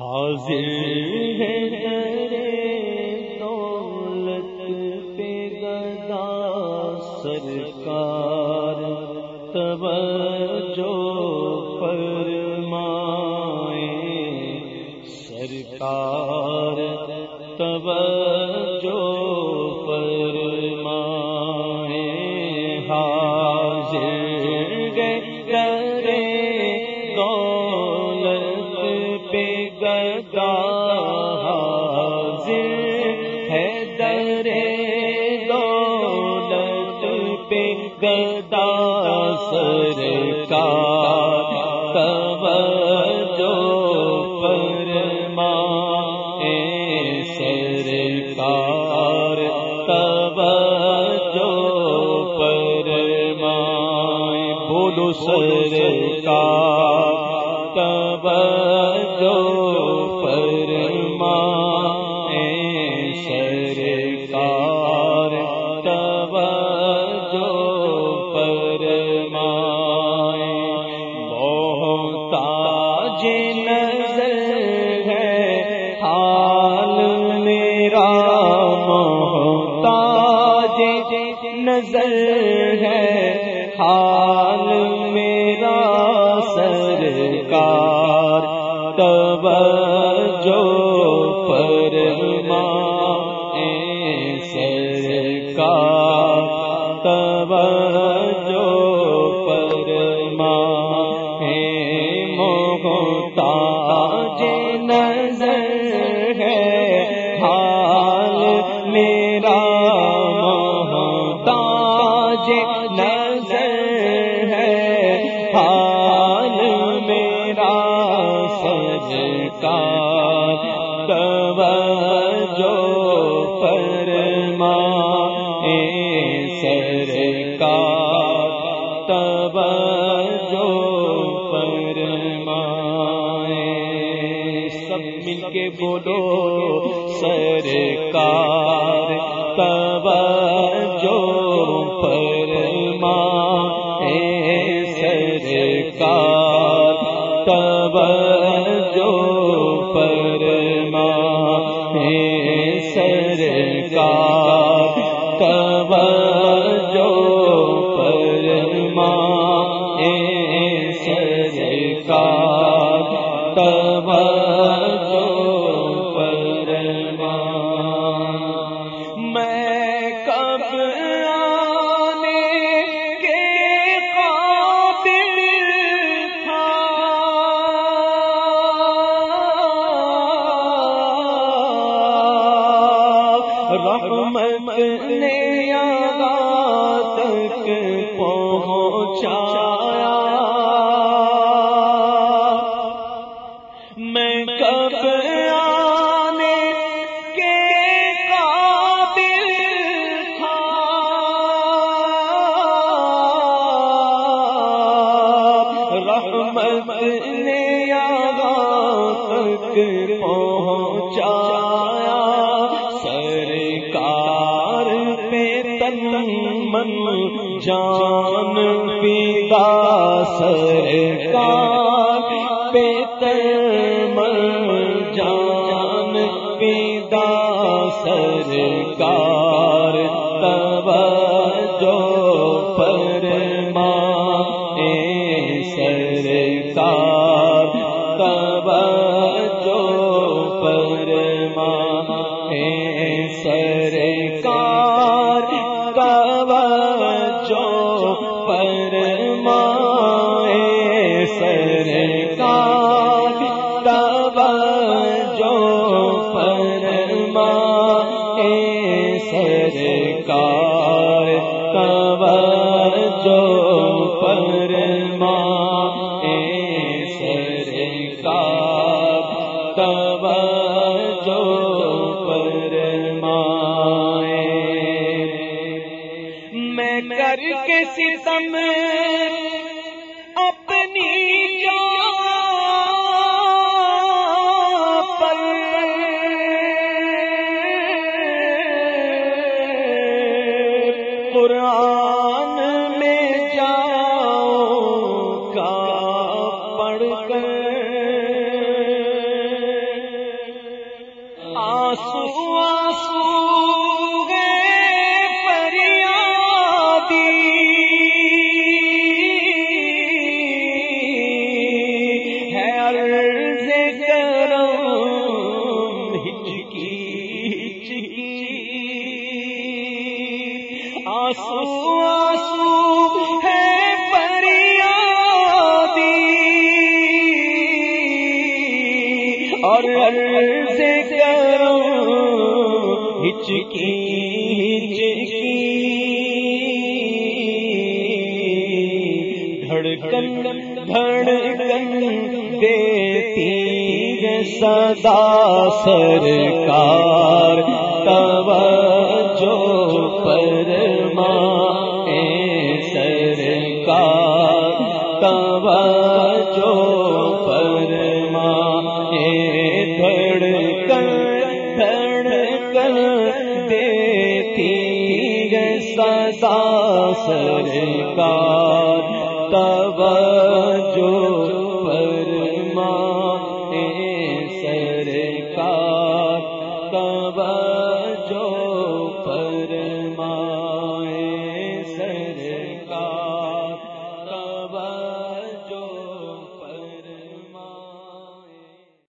حاضر ہے تیرے دولت پہ گدا سرکار توجہ گدا سرکار توجہ فرمائے سرکار توجہ فرمائے بولو سرکار توجہ حال میرا سرکار تب جو فرمائے سرکار تب سجکار توجہ فرمائے سرکار، توجہ فرمائے سب مل کے بولو، سرکار، توجہ فرمائے سرکار، توجہ رحمت نے تک پہنچایا۔ میں کب آنے کے قابل تھا۔ رحمت نے تک پہنچایا۔ جان پیدا سرکار پہ تن جان پیدا سرکار تب توجہ فرمائے سرکار توجہ فرمائے سرکار سرکار توجہ فرمائے سرکار توجہ فرمائے سرکار توجہ فرمائے میں کر کے ستم آ آسو آسو اور عرض ہچکی ہچکی دھڑکن دھڑکن دیتی صدا سرکار توجہ پرما اے سرکار توجہ پرما دھڑکن دھڑکن دیتی صدا توجہ فرما سرکار توجہ